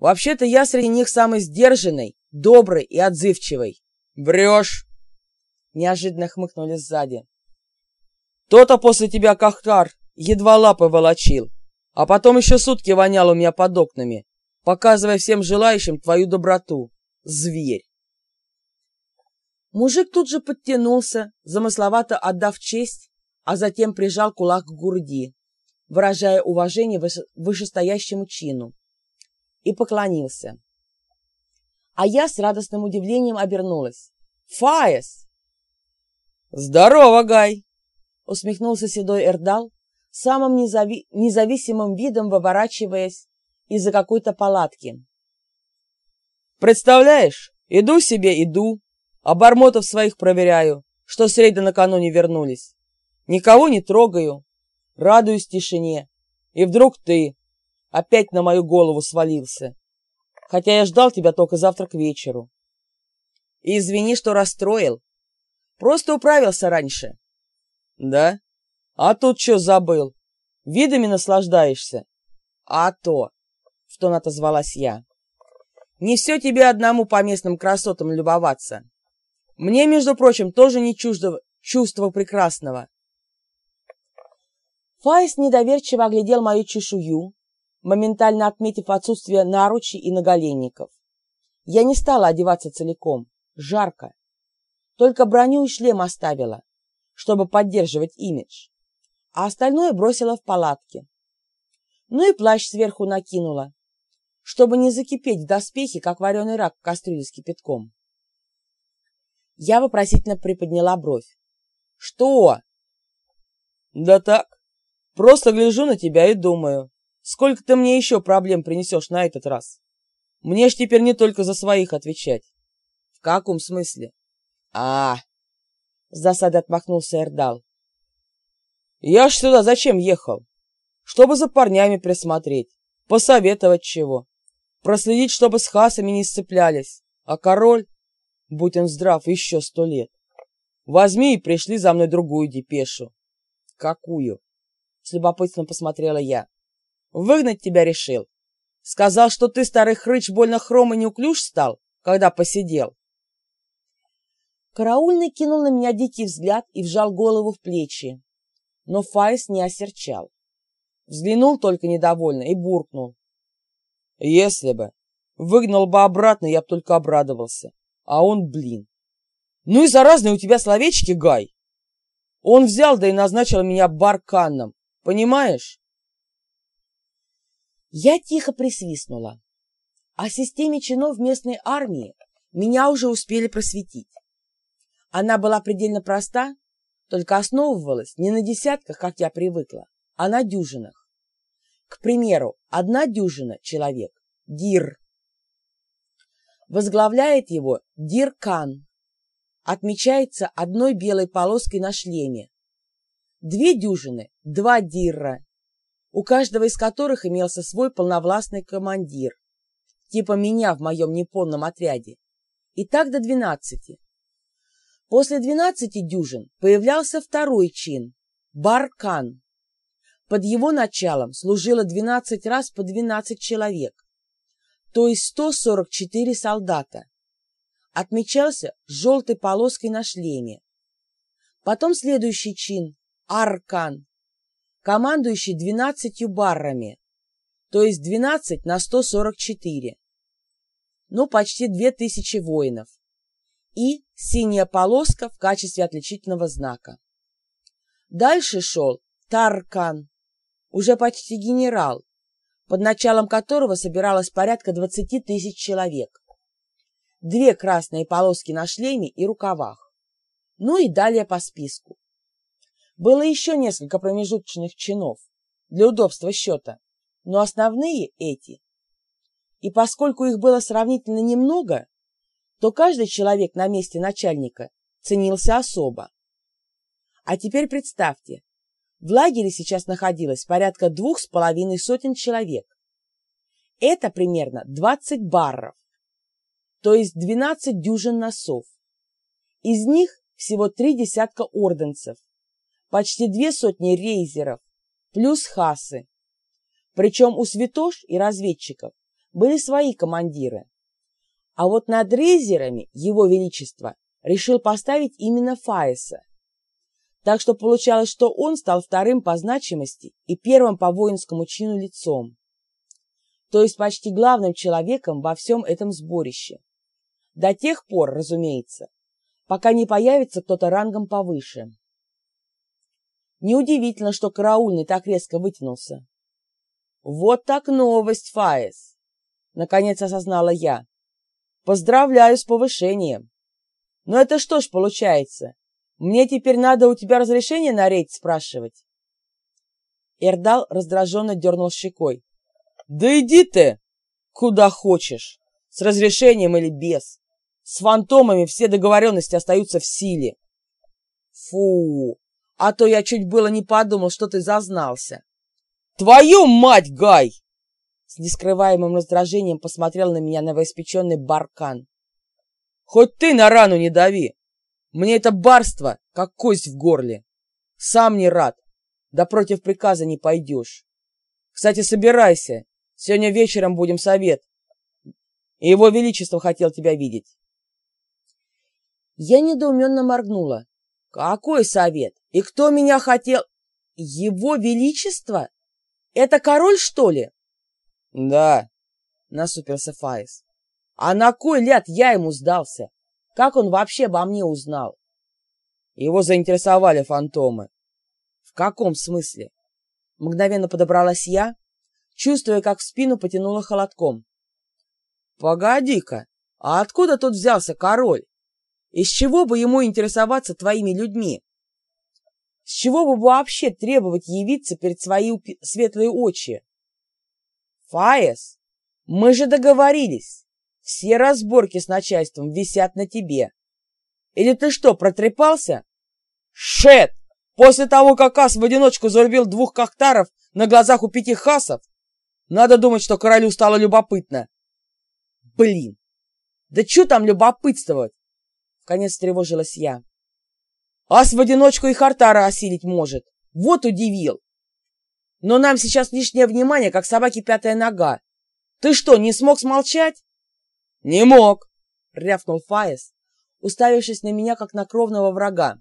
Вообще-то я среди них самый сдержанный, добрый и отзывчивый. Врешь! Неожиданно хмыкнули сзади. То-то после тебя Кахкар едва лапы волочил, а потом еще сутки вонял у меня под окнами, показывая всем желающим твою доброту. Зверь! Мужик тут же подтянулся, замысловато отдав честь, а затем прижал кулак к груди, выражая уважение вышестоящему чину, и поклонился. А я с радостным удивлением обернулась. «Фаес!» «Здорово, Гай!» — усмехнулся седой Эрдал, самым незави... независимым видом выворачиваясь из-за какой-то палатки. «Представляешь, иду себе, иду, бармотов своих проверяю, что с рейда накануне вернулись. Никого не трогаю, радуюсь тишине. И вдруг ты опять на мою голову свалился, хотя я ждал тебя только завтра к вечеру. И извини, что расстроил. Просто управился раньше. Да? А тут что забыл? Видами наслаждаешься? А то, в тон отозвалась я. Не все тебе одному по местным красотам любоваться. Мне, между прочим, тоже не чуждо чувство прекрасного. Фаис недоверчиво оглядел мою чешую, моментально отметив отсутствие наручей и наголенников. Я не стала одеваться целиком. Жарко. Только броню и шлем оставила, чтобы поддерживать имидж, а остальное бросила в палатке. Ну и плащ сверху накинула, чтобы не закипеть в доспехе, как вареный рак в кастрюле с кипятком. Я вопросительно приподняла бровь. «Что?» «Да так, просто гляжу на тебя и думаю, сколько ты мне еще проблем принесешь на этот раз? Мне ж теперь не только за своих отвечать». «В каком смысле?» а С досадой отмахнулся Эрдал. «Я ж сюда зачем ехал? Чтобы за парнями присмотреть, посоветовать чего, проследить, чтобы с хасами не сцеплялись, а король, будь он здрав, еще сто лет. Возьми и пришли за мной другую депешу». «Какую?» — с любопытством посмотрела я. «Выгнать тебя решил. Сказал, что ты, старый хрыч, больно хром и неуклюж стал, когда посидел. Караульный кинул на меня дикий взгляд и вжал голову в плечи. Но Фаис не осерчал. Взглянул только недовольно и буркнул. Если бы. Выгнал бы обратно, я бы только обрадовался. А он, блин. Ну и заразные у тебя словечки, Гай. Он взял, да и назначил меня барканом. Понимаешь? Я тихо присвистнула. О системе чинов местной армии меня уже успели просветить. Она была предельно проста, только основывалась не на десятках, как я привыкла, а на дюжинах. К примеру, одна дюжина человек – Дир. Возглавляет его Дир-Кан. Отмечается одной белой полоской на шлеме. Две дюжины – два Дирра, у каждого из которых имелся свой полновластный командир, типа меня в моем неполном отряде. И так до двенадцати. После двенадцати дюжин появлялся второй чин – Баркан. Под его началом служило 12 раз по 12 человек, то есть 144 солдата. Отмечался желтой полоской на шлеме. Потом следующий чин – Аркан, командующий 12 баррами, то есть 12 на 144. Ну, почти 2000 воинов и синяя полоска в качестве отличительного знака. Дальше шел Таркан, уже почти генерал, под началом которого собиралось порядка 20 тысяч человек. Две красные полоски на шлеме и рукавах. Ну и далее по списку. Было еще несколько промежуточных чинов для удобства счета, но основные эти. И поскольку их было сравнительно немного, то каждый человек на месте начальника ценился особо. А теперь представьте, в лагере сейчас находилось порядка двух с половиной сотен человек. Это примерно 20 барров, то есть 12 дюжин носов. Из них всего три десятка орденцев, почти две сотни рейзеров, плюс хасы. Причем у святош и разведчиков были свои командиры. А вот над рейзерами его величество решил поставить именно Фаеса. Так что получалось, что он стал вторым по значимости и первым по воинскому чину лицом. То есть почти главным человеком во всем этом сборище. До тех пор, разумеется, пока не появится кто-то рангом повыше. Неудивительно, что караульный так резко вытянулся. «Вот так новость, Фаес!» — наконец осознала я. «Поздравляю с повышением! Но это что ж получается? Мне теперь надо у тебя разрешение на рейд спрашивать?» Эрдал раздраженно дернул щекой. «Да иди ты! Куда хочешь! С разрешением или без! С фантомами все договоренности остаются в силе!» «Фу! А то я чуть было не подумал, что ты зазнался!» «Твою мать, Гай!» С нескрываемым раздражением посмотрел на меня новоиспеченный баркан. «Хоть ты на рану не дави! Мне это барство, как кость в горле! Сам не рад, да против приказа не пойдешь. Кстати, собирайся, сегодня вечером будем совет. Его Величество хотел тебя видеть». Я недоуменно моргнула. «Какой совет? И кто меня хотел...» «Его Величество?» Это король, что ли? Да, насупился Фаис. А на кой ляд я ему сдался? Как он вообще обо мне узнал? Его заинтересовали фантомы. В каком смысле? Мгновенно подобралась я, чувствуя, как в спину потянуло холодком. Погоди-ка, а откуда тут взялся король? Из чего бы ему интересоваться твоими людьми? С чего бы вообще требовать явиться перед свои светлые очи? Фаес, мы же договорились. Все разборки с начальством висят на тебе. Или ты что, протрепался? Шет! После того, как Ас в одиночку зарубил двух кахтаров на глазах у пяти хасов, надо думать, что королю стало любопытно. Блин! Да что там любопытствовать? Вконец тревожилась я. Ас в одиночку и Хартара осилить может. Вот удивил. Но нам сейчас лишнее внимание, как собаке пятая нога. Ты что, не смог смолчать? Не мог, рявкнул Фаес, уставившись на меня, как на кровного врага.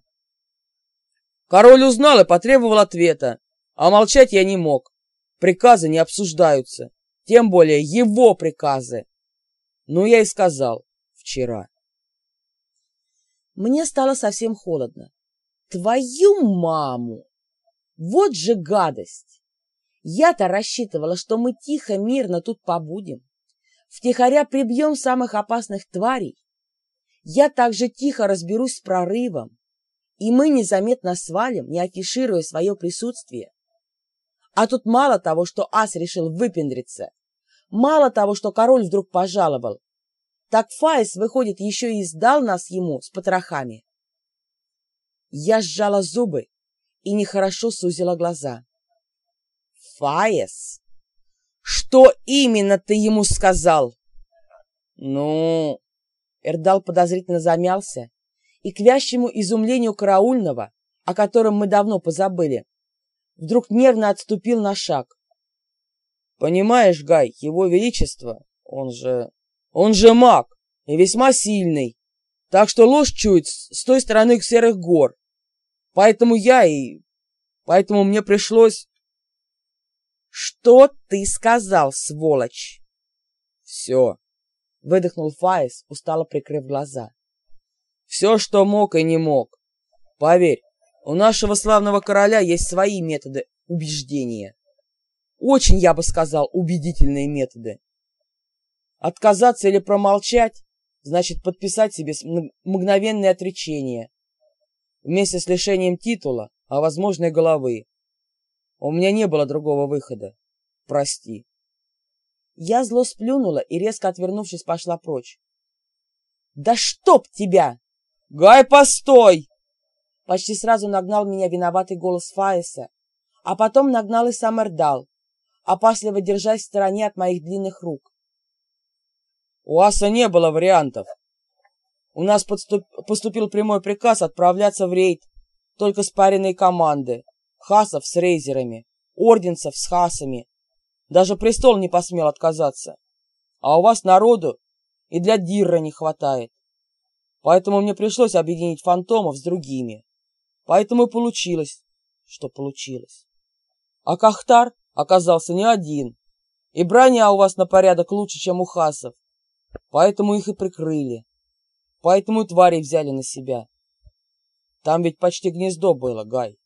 Король узнал и потребовал ответа, а молчать я не мог. Приказы не обсуждаются, тем более его приказы. Ну, я и сказал вчера. Мне стало совсем холодно. Твою маму! Вот же гадость! Я-то рассчитывала, что мы тихо, мирно тут побудем. Втихаря прибьем самых опасных тварей. Я также тихо разберусь с прорывом. И мы незаметно свалим, не афишируя свое присутствие. А тут мало того, что ас решил выпендриться, мало того, что король вдруг пожаловал, так Фаис, выходит, еще и сдал нас ему с потрохами. Я сжала зубы и нехорошо сузила глаза. «Фаес, что именно ты ему сказал?» «Ну...» Эрдал подозрительно замялся, и к вящему изумлению караульного, о котором мы давно позабыли, вдруг нервно отступил на шаг. «Понимаешь, Гай, его величество, он же... он же маг и весьма сильный, так что ложь чует с той стороны серых гор. Поэтому я и... Поэтому мне пришлось... Что ты сказал, сволочь? Все. Выдохнул Фаис, устало прикрыв глаза. Все, что мог и не мог. Поверь, у нашего славного короля есть свои методы убеждения. Очень, я бы сказал, убедительные методы. Отказаться или промолчать, значит подписать себе мгновенное отречение, вместе с лишением титула, а возможной головы. У меня не было другого выхода. Прости. Я зло сплюнула и, резко отвернувшись, пошла прочь. «Да чтоб тебя!» «Гай, постой!» Почти сразу нагнал меня виноватый голос Фаиса, а потом нагнал и сам Эрдал, опасливо держась в стороне от моих длинных рук. «У Аса не было вариантов. У нас подступ... поступил прямой приказ отправляться в рейд только спаренные команды. Хасов с рейзерами, орденцев с хасами. Даже престол не посмел отказаться. а у вас народу и для Дирра не хватает. Поэтому мне пришлось объединить фантомов с другими. Поэтому и получилось, что получилось. А Кахтар оказался не один, и броня у вас на порядок лучше, чем у хасов. Поэтому их и прикрыли. Поэтому и твари взяли на себя. Там ведь почти гнездо было, Гай.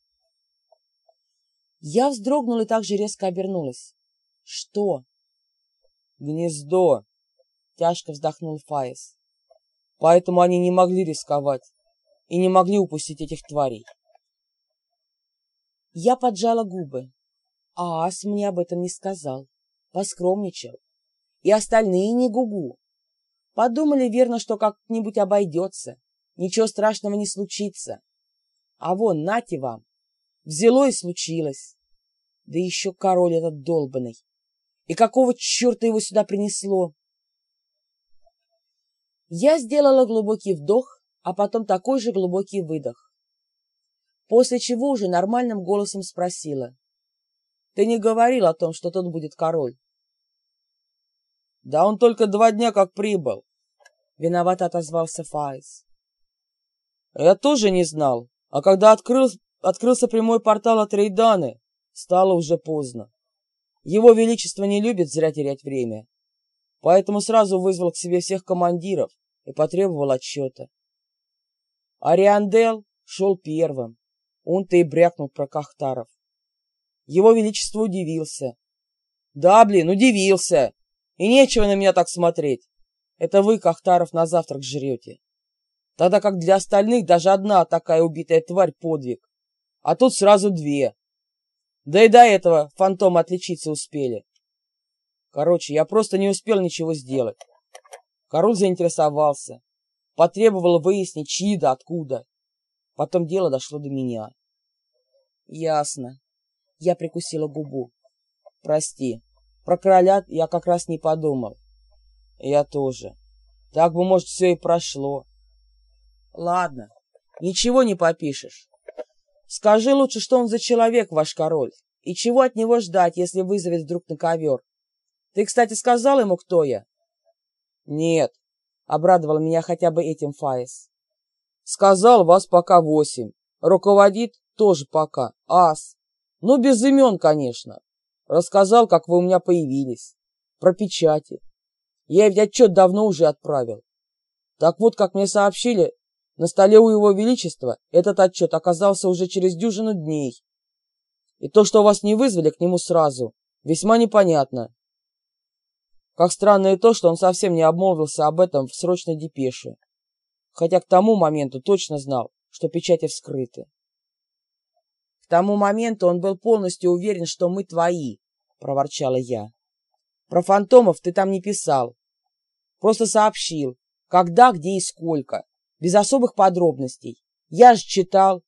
Я вздрогнула и так же резко обернулась. Что? Гнездо, тяжко вздохнул Фаис. Поэтому они не могли рисковать и не могли упустить этих тварей. Я поджала губы. А Ас мне об этом не сказал. Поскромничал. И остальные не гугу. Подумали, верно, что как-нибудь обойдется. Ничего страшного не случится. А вон, нате вам. Взяло и случилось. Да еще король этот долбанный. И какого черта его сюда принесло? Я сделала глубокий вдох, а потом такой же глубокий выдох. После чего уже нормальным голосом спросила. Ты не говорил о том, что тот будет король? Да он только два дня как прибыл. Виновато отозвался Файс. Я тоже не знал, а когда открыл, открылся прямой портал от Рейданы, стало уже поздно. Его Величество не любит зря терять время, поэтому сразу вызвал к себе всех командиров и потребовал отчета. Ариандел шел первым, он-то и брякнул про Кахтаров. Его Величество удивился. Да, блин, удивился. И нечего на меня так смотреть. Это вы, Кахтаров, на завтрак жрете. Тогда как для остальных даже одна такая убитая тварь подвиг. А тут сразу две. Да и до этого фантомы отличиться успели. Короче, я просто не успел ничего сделать. Король заинтересовался. Потребовал выяснить, чьи да откуда. Потом дело дошло до меня. Ясно. Я прикусила губу. Прости. Про короля я как раз не подумал. Я тоже. Так бы, может, все и прошло. Ладно, ничего не попишешь. Скажи лучше, что он за человек, ваш король, и чего от него ждать, если вызовет вдруг на ковер. Ты, кстати, сказал ему, кто я? Нет, обрадовал меня хотя бы этим Фаис. Сказал, вас пока восемь. Руководит тоже пока. Ас. Ну, без имен, конечно. Рассказал, как вы у меня появились. Про печати. Я ведь отчет давно уже отправил. Так вот, как мне сообщили, на столе у его величества этот отчет оказался уже через дюжину дней. И то, что вас не вызвали к нему сразу, весьма непонятно. Как странно и то, что он совсем не обмолвился об этом в срочной депеше. Хотя к тому моменту точно знал, что печати вскрыты. К тому моменту он был полностью уверен, что мы твои, проворчала я. Про фантомов ты там не писал. Просто сообщил, когда, где и сколько, без особых подробностей. Я же читал.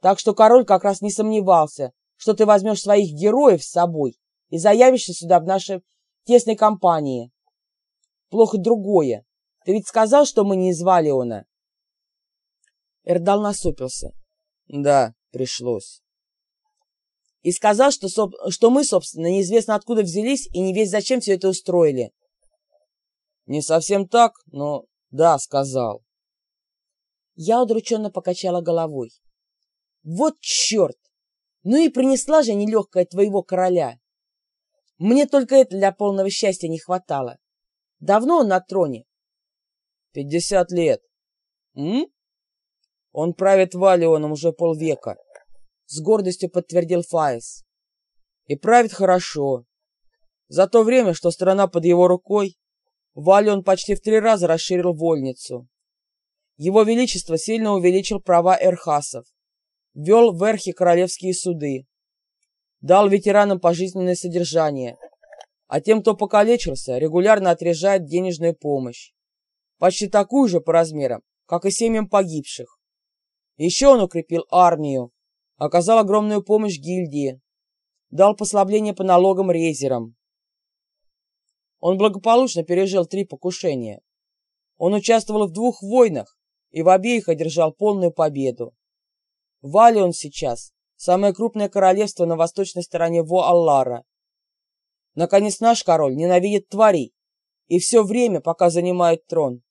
Так что король как раз не сомневался, что ты возьмешь своих героев с собой и заявишься сюда в нашей тесной компании. Плохо другое. Ты ведь сказал, что мы не из Валиона?» Эрдал насупился. «Да, пришлось». «И сказал, что, что мы, собственно, неизвестно откуда взялись и не весь зачем все это устроили». «Не совсем так, но да, сказал». Я удрученно покачала головой. «Вот черт! Ну и принесла же нелегкая твоего короля. Мне только это для полного счастья не хватало. Давно он на троне, Пятьдесят лет. М? Он правит Валионом уже полвека. С гордостью подтвердил Фаис. И правит хорошо. За то время, что страна под его рукой, Валион почти в три раза расширил вольницу. Его Величество сильно увеличил права эрхасов, ввел в эрхи королевские суды, дал ветеранам пожизненное содержание, а тем, кто покалечился, регулярно отрежает денежную помощь почти такую же по размерам, как и семьям погибших. Еще он укрепил армию, оказал огромную помощь гильдии, дал послабление по налогам резерам. Он благополучно пережил три покушения. Он участвовал в двух войнах и в обеих одержал полную победу. Вали он сейчас самое крупное королевство на восточной стороне Во-Аллара. Наконец наш король ненавидит тварей и все время, пока занимают трон.